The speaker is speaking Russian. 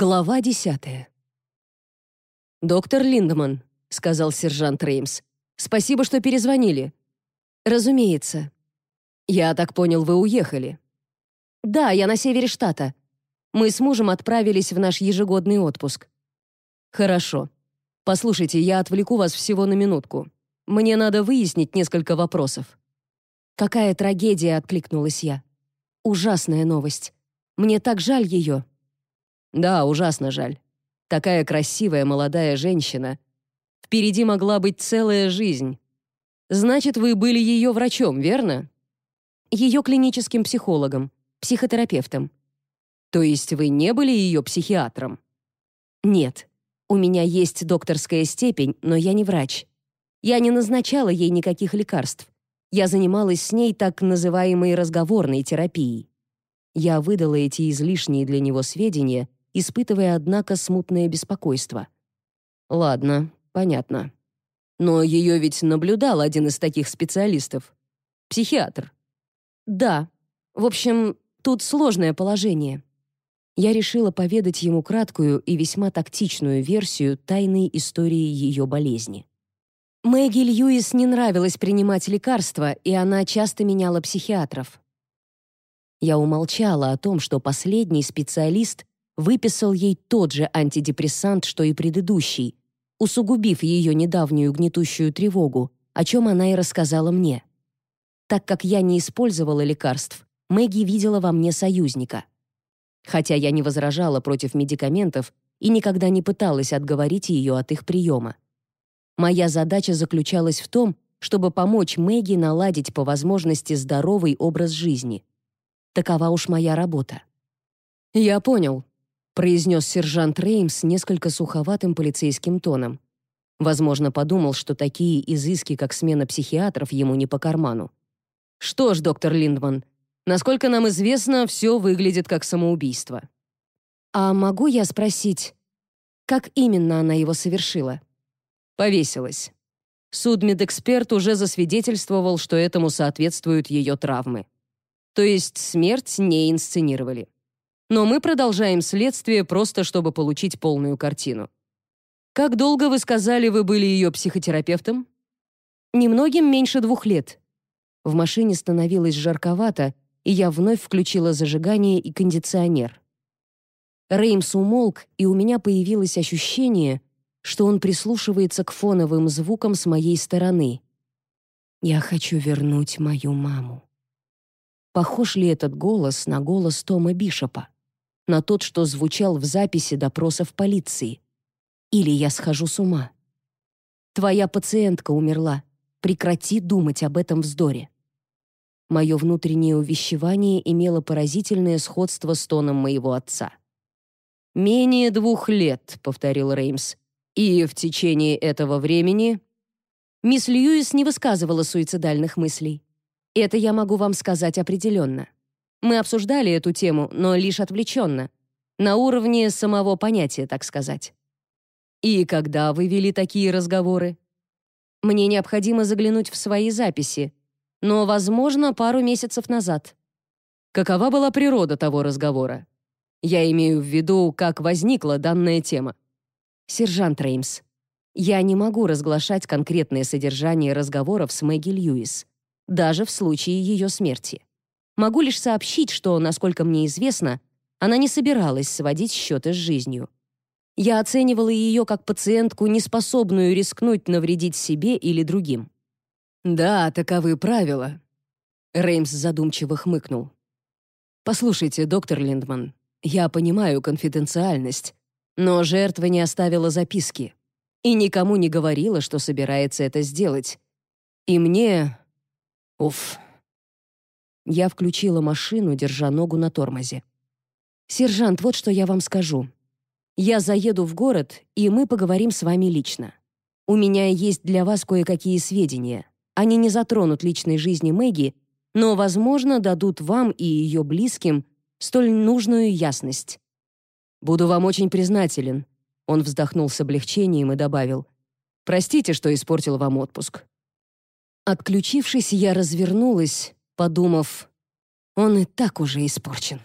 Глава десятая. «Доктор Линдеман», — сказал сержант Реймс, — «спасибо, что перезвонили». «Разумеется». «Я так понял, вы уехали». «Да, я на севере штата. Мы с мужем отправились в наш ежегодный отпуск». «Хорошо. Послушайте, я отвлеку вас всего на минутку. Мне надо выяснить несколько вопросов». «Какая трагедия!» — откликнулась я. «Ужасная новость. Мне так жаль ее». Да, ужасно жаль. Такая красивая молодая женщина. Впереди могла быть целая жизнь. Значит, вы были ее врачом, верно? Ее клиническим психологом, психотерапевтом. То есть вы не были ее психиатром? Нет. У меня есть докторская степень, но я не врач. Я не назначала ей никаких лекарств. Я занималась с ней так называемой разговорной терапией. Я выдала эти излишние для него сведения, испытывая, однако, смутное беспокойство. «Ладно, понятно. Но ее ведь наблюдал один из таких специалистов. Психиатр». «Да. В общем, тут сложное положение». Я решила поведать ему краткую и весьма тактичную версию тайной истории ее болезни. Мэгги Льюис не нравилось принимать лекарства, и она часто меняла психиатров. Я умолчала о том, что последний специалист выписал ей тот же антидепрессант, что и предыдущий, усугубив ее недавнюю гнетущую тревогу, о чем она и рассказала мне. Так как я не использовала лекарств, Мэгги видела во мне союзника. Хотя я не возражала против медикаментов и никогда не пыталась отговорить ее от их приема. Моя задача заключалась в том, чтобы помочь Мэгги наладить по возможности здоровый образ жизни. Такова уж моя работа. «Я понял», произнес сержант Реймс несколько суховатым полицейским тоном. Возможно, подумал, что такие изыски, как смена психиатров, ему не по карману. «Что ж, доктор Линдман, насколько нам известно, все выглядит как самоубийство». «А могу я спросить, как именно она его совершила?» «Повесилась. Судмедэксперт уже засвидетельствовал, что этому соответствуют ее травмы. То есть смерть не инсценировали но мы продолжаем следствие просто чтобы получить полную картину. Как долго вы сказали, вы были ее психотерапевтом? Немногим меньше двух лет. В машине становилось жарковато, и я вновь включила зажигание и кондиционер. Реймс умолк, и у меня появилось ощущение, что он прислушивается к фоновым звукам с моей стороны. Я хочу вернуть мою маму. Похож ли этот голос на голос Тома Бишопа? На тот, что звучал в записи допросов полиции. Или я схожу с ума. Твоя пациентка умерла. Прекрати думать об этом вздоре. Мое внутреннее увещевание имело поразительное сходство с тоном моего отца. «Менее двух лет», — повторил Реймс. «И в течение этого времени...» Мисс Льюис не высказывала суицидальных мыслей. Это я могу вам сказать определенно. Мы обсуждали эту тему, но лишь отвлеченно, на уровне самого понятия, так сказать. И когда вы вели такие разговоры? Мне необходимо заглянуть в свои записи, но, возможно, пару месяцев назад. Какова была природа того разговора? Я имею в виду, как возникла данная тема. Сержант Реймс, я не могу разглашать конкретное содержание разговоров с Мэгги Льюис, даже в случае ее смерти. Могу лишь сообщить, что, насколько мне известно, она не собиралась сводить счеты с жизнью. Я оценивала ее как пациентку, неспособную рискнуть навредить себе или другим. «Да, таковы правила», — Реймс задумчиво хмыкнул. «Послушайте, доктор Линдман, я понимаю конфиденциальность, но жертва не оставила записки и никому не говорила, что собирается это сделать. И мне... Уф, я включила машину, держа ногу на тормозе. «Сержант, вот что я вам скажу. Я заеду в город, и мы поговорим с вами лично. У меня есть для вас кое-какие сведения. Они не затронут личной жизни Мэгги, но, возможно, дадут вам и ее близким столь нужную ясность. Буду вам очень признателен». Он вздохнул с облегчением и добавил, «Простите, что испортил вам отпуск». Отключившись, я развернулась подумав, он и так уже испорчен.